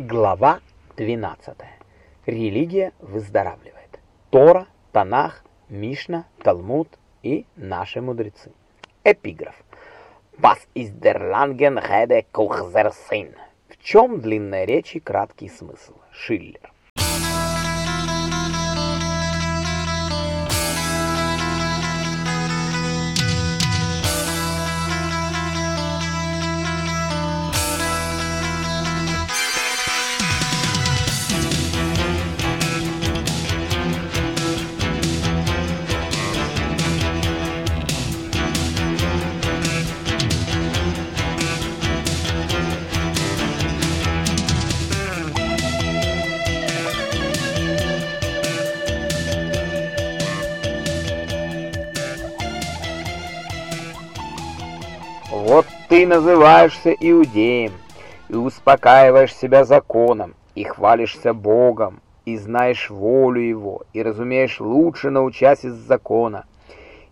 Глава 12. Религия выздоравливает. Тора, Танах, Мишна, Талмуд и наши мудрецы. Эпиграф. Was ist der langen Rede kurzer Sinn? В чем длинная речи краткий смысл? Шиллер. Ты называешься иудеем, и успокаиваешь себя законом, и хвалишься Богом, и знаешь волю Его, и разумеешь лучше научась из закона,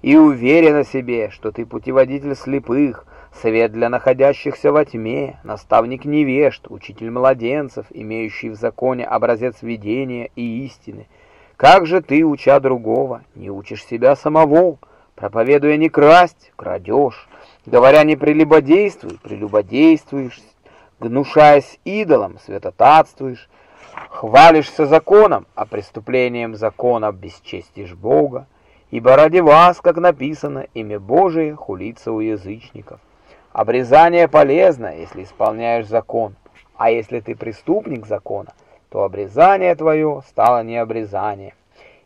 и уверен о себе, что ты путеводитель слепых, свет для находящихся во тьме, наставник невежд, учитель младенцев, имеющий в законе образец видения и истины. Как же ты, уча другого, не учишь себя самого, проповедуя не красть, крадешь, Говоря не прелюбодействуй, прелюбодействуешь, гнушаясь идолом, святотатствуешь, хвалишься законом, а преступлением закона бесчестишь Бога, ибо ради вас, как написано, имя Божие хулится у язычников. Обрезание полезно, если исполняешь закон, а если ты преступник закона, то обрезание твое стало не обрезанием.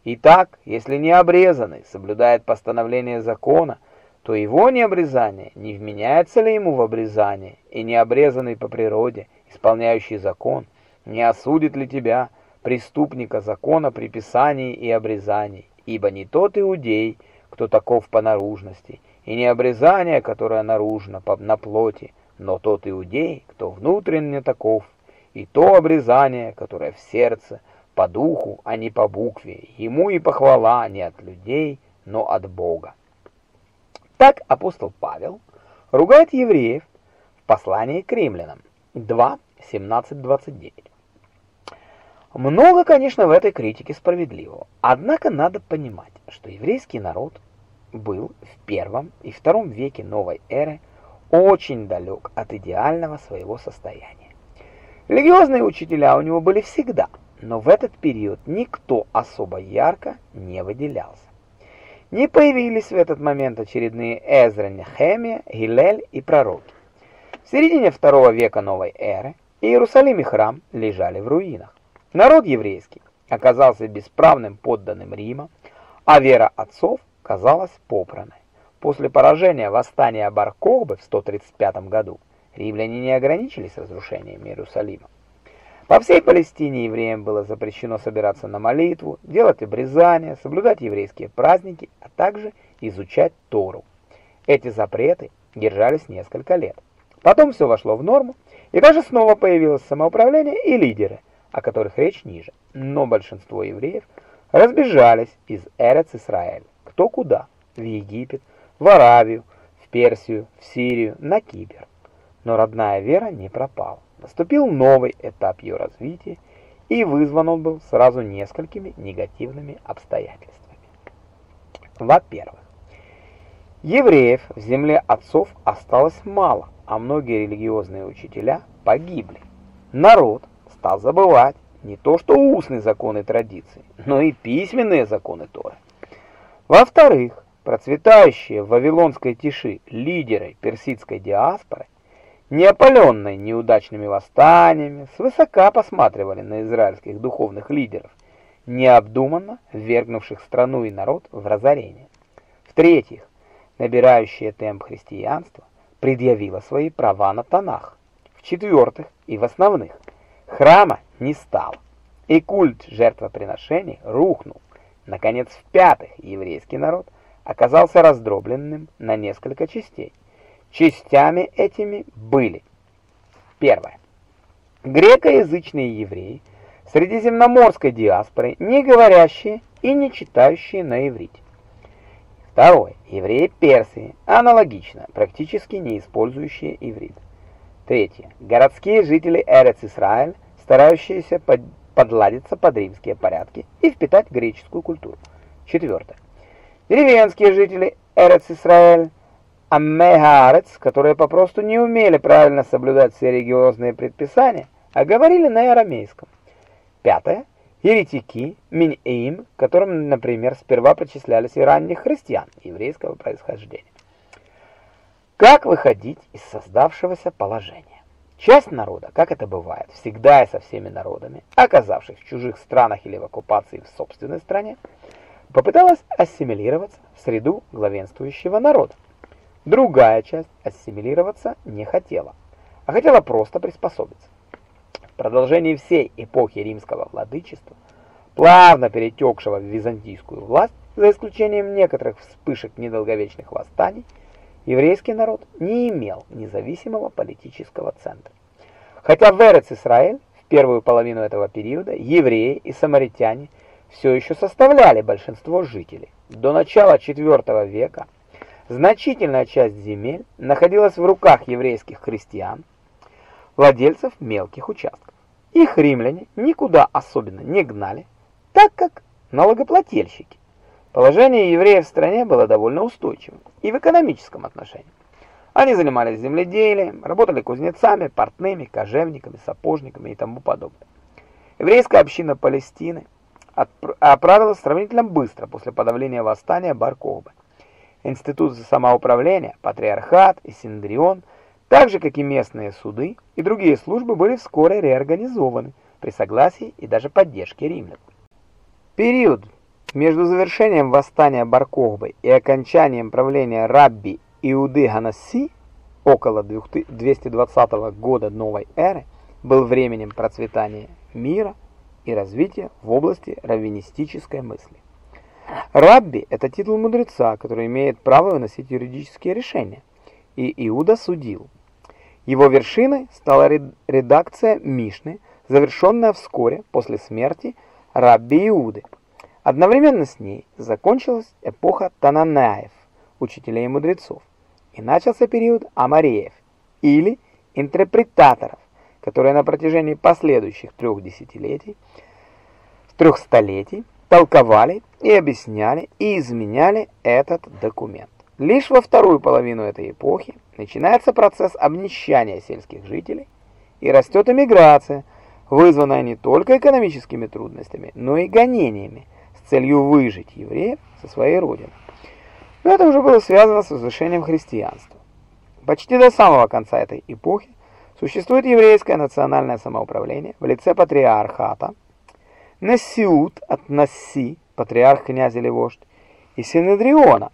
Итак, если не обрезанный соблюдает постановление закона, то его необрезание не вменяется ли ему в обрезание, и необрезанный по природе, исполняющий закон, не осудит ли тебя, преступника закона при писании и обрезании, ибо не тот иудей, кто таков по наружности, и не обрезание, которое наружно, на плоти, но тот иудей, кто внутренне таков, и то обрезание, которое в сердце, по духу, а не по букве, ему и похвала не от людей, но от Бога. Так апостол Павел ругает евреев в послании к римлянам 2:17-29. Много, конечно, в этой критике справедливого. Однако надо понимать, что еврейский народ был в первом и втором веке новой эры очень далек от идеального своего состояния. Религиозные учителя у него были всегда, но в этот период никто особо ярко не выделялся. Не появились в этот момент очередные Эзра, Нехемия, Гилель и пророки. В середине второго века новой эры Иерусалим и храм лежали в руинах. Народ еврейский оказался бесправным подданным Рима, а вера отцов казалась попранной. После поражения восстания Бар-Кохбы в 135 году римляне не ограничились разрушением Иерусалима. По всей Палестине евреям было запрещено собираться на молитву, делать обрезания, соблюдать еврейские праздники, а также изучать Тору. Эти запреты держались несколько лет. Потом все вошло в норму, и даже снова появилось самоуправление и лидеры, о которых речь ниже. Но большинство евреев разбежались из Эрец-Исраэль, кто куда, в Египет, в Аравию, в Персию, в Сирию, на Кипр. Но родная вера не пропала. Наступил новый этап ее развития, и вызван он был сразу несколькими негативными обстоятельствами. Во-первых, евреев в земле отцов осталось мало, а многие религиозные учителя погибли. Народ стал забывать не то что устные законы традиции, но и письменные законы Торы. Во-вторых, процветающие в вавилонской тиши лидеры персидской диаспоры не опаленные неудачными восстаниями, свысока посматривали на израильских духовных лидеров, необдуманно ввергнувших страну и народ в разорение. В-третьих, набирающее темп христианство предъявило свои права на Танах. В-четвертых и в основных, храма не стало, и культ жертвоприношений рухнул. Наконец, в-пятых, еврейский народ оказался раздробленным на несколько частей. Частями этими были. Первое. Грекоязычные евреи, средиземноморской диаспоры, не говорящие и не читающие на иврите. Второе. Евреи Персии, аналогично, практически не использующие иврит. Третье. Городские жители Эрец-Исраэль, старающиеся под, подладиться под римские порядки и впитать греческую культуру. Четвертое. Деревенские жители Эрец-Исраэль, Аммехаарец, которые попросту не умели правильно соблюдать все религиозные предписания, а говорили на арамейском. Пятое. Еретики, Минеим, которым, например, сперва причислялись и ранних христиан еврейского происхождения. Как выходить из создавшегося положения? Часть народа, как это бывает, всегда и со всеми народами, оказавшись в чужих странах или в оккупации в собственной стране, попыталась ассимилироваться в среду главенствующего народа. Другая часть ассимилироваться не хотела, а хотела просто приспособиться. В продолжении всей эпохи римского владычества, плавно перетекшего в византийскую власть, за исключением некоторых вспышек недолговечных восстаний, еврейский народ не имел независимого политического центра. Хотя в Эрец-Исраэль в первую половину этого периода евреи и самаритяне все еще составляли большинство жителей. До начала IV века значительная часть земель находилась в руках еврейских крестьян, владельцев мелких участков. Их римляне никуда особенно не гнали, так как налогоплательщики. Положение евреев в стране было довольно устойчивым и в экономическом отношении. Они занимались земледелием, работали кузнецами, портными, кожевниками, сапожниками и тому подобное. Еврейская община Палестины оправилась сравнительно быстро после подавления восстания Бар-Кохбы. Институт самоуправления, патриархат и синдрион, так же как и местные суды и другие службы были вскоре реорганизованы при согласии и даже поддержке римлян. Период между завершением восстания Бар-Кохбы и окончанием правления Рабби Иуды Ганасси около 220 года новой эры был временем процветания мира и развития в области раввинистической мысли. Рабби – это титул мудреца, который имеет право выносить юридические решения, и Иуда судил. Его вершиной стала редакция Мишны, завершенная вскоре после смерти Рабби Иуды – Одновременно с ней закончилась эпоха Тананаев, учителей и мудрецов, и начался период Амареев, или интерпретаторов, которые на протяжении последующих трех десятилетий, трех столетий толковали и объясняли и изменяли этот документ. Лишь во вторую половину этой эпохи начинается процесс обнищания сельских жителей и растет эмиграция, вызванная не только экономическими трудностями, но и гонениями, целью выжить евреев со своей родины. Но это уже было связано с возвышением христианства. Почти до самого конца этой эпохи существует еврейское национальное самоуправление в лице патриархата, Нассиут от Насси, патриарх князь или вождь, и Синедриона,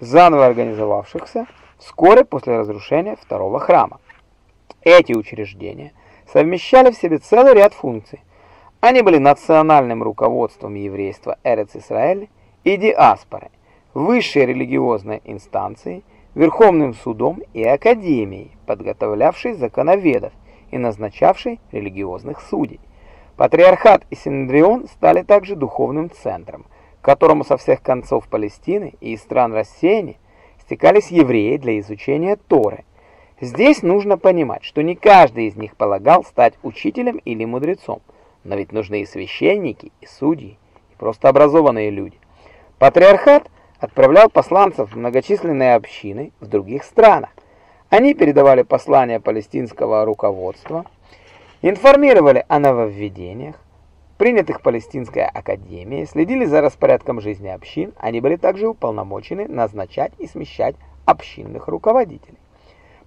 заново организовавшихся вскоре после разрушения второго храма. Эти учреждения совмещали в себе целый ряд функций, они были национальным руководством еврейства Эрец-Исраэль и диаспоры, высшей религиозной инстанцией, Верховным судом и академией, подготовлявшей законоведов и назначавшей религиозных судей. Патриархат и Синедрион стали также духовным центром, к которому со всех концов Палестины и из стран рассеяния стекались евреи для изучения Торы. Здесь нужно понимать, что не каждый из них полагал стать учителем или мудрецом – но ведь нужны и священники, и судьи, и просто образованные люди. Патриархат отправлял посланцев в многочисленные общины в других странах. Они передавали послания палестинского руководства, информировали о нововведениях, принятых Палестинской академией, следили за распорядком жизни общин, они были также уполномочены назначать и смещать общинных руководителей.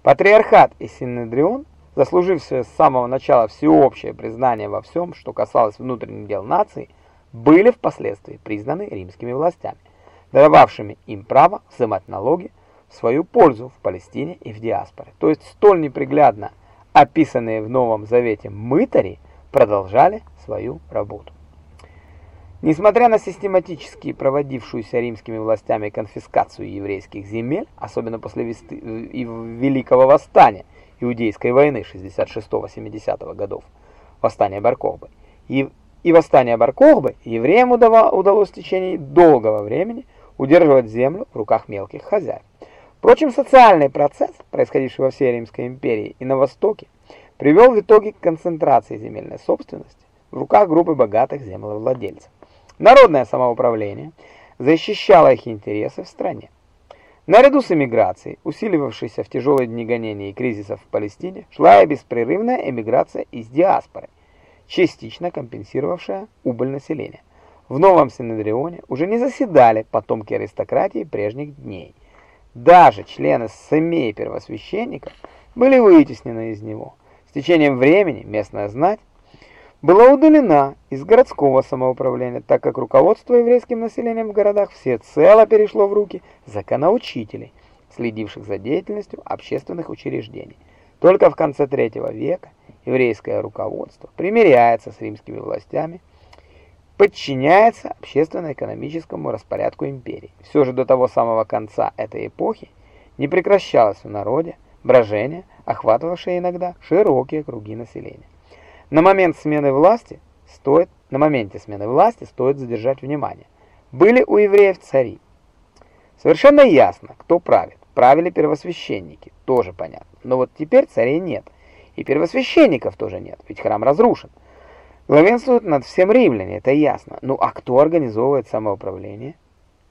Патриархат и Синедрион – заслужившие с самого начала всеобщее признание во всем, что касалось внутренних дел нации, были впоследствии признаны римскими властями, даровавшими им право взимать налоги в свою пользу в Палестине и в диаспоре. То есть столь неприглядно описанные в Новом Завете мытари продолжали свою работу. Несмотря на систематически проводившуюся римскими властями конфискацию еврейских земель, особенно после Великого Восстания, Иудейской войны 66-70 годов, восстание Бар-Кохбы. И, и восстание Бар-Кохбы евреям удалось в течение долгого времени удерживать землю в руках мелких хозяев. Впрочем, социальный процесс, происходивший во всей Римской империи и на Востоке, привел в итоге к концентрации земельной собственности в руках группы богатых землевладельцев. Народное самоуправление защищало их интересы в стране. Наряду с эмиграцией, усиливавшейся в тяжелые дни гонений и кризисов в Палестине, шла и беспрерывная эмиграция из диаспоры, частично компенсировавшая убыль населения. В Новом Синедрионе уже не заседали потомки аристократии прежних дней. Даже члены семей первосвященников были вытеснены из него. С течением времени местная знать была удалена из городского самоуправления, так как руководство еврейским населением в городах всецело перешло в руки законоучителей, следивших за деятельностью общественных учреждений. Только в конце III века еврейское руководство примиряется с римскими властями, подчиняется общественно-экономическому распорядку империи. Все же до того самого конца этой эпохи не прекращалось в народе брожение, охватывавшее иногда широкие круги населения. На момент смены власти стоит, на моменте смены власти стоит задержать внимание. Были у евреев цари. Совершенно ясно, кто правит. Правили первосвященники, тоже понятно. Но вот теперь царей нет. И первосвященников тоже нет, ведь храм разрушен. Главенствуют над всем римляне, это ясно. Ну а кто организовывает самоуправление?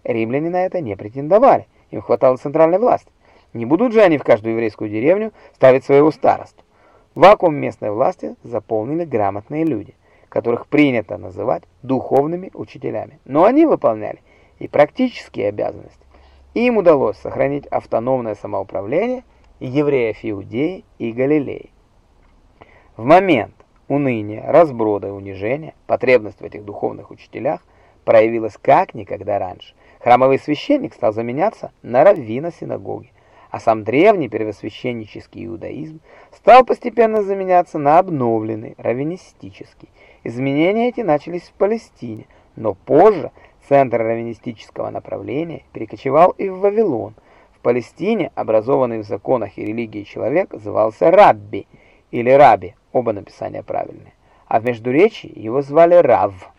Римляне на это не претендовали, им хватало центральной власти. Не будут же они в каждую еврейскую деревню ставить своего старосту. Вакуум местной власти заполнили грамотные люди, которых принято называть духовными учителями. Но они выполняли и практические обязанности. Им удалось сохранить автономное самоуправление евреев Иудеи и Галилеи. В момент уныния, разброда и унижения потребность в этих духовных учителях проявилась как никогда раньше. Храмовый священник стал заменяться на раввина синагоги, а сам древний первосвященнический иудаизм стал постепенно заменяться на обновленный раввинистический. Изменения эти начались в Палестине, но позже центр раввинистического направления перекочевал и в Вавилон. В Палестине образованный в законах и религии человек звался Рабби или Раби, оба написания правильные, а в Междуречии его звали Рав.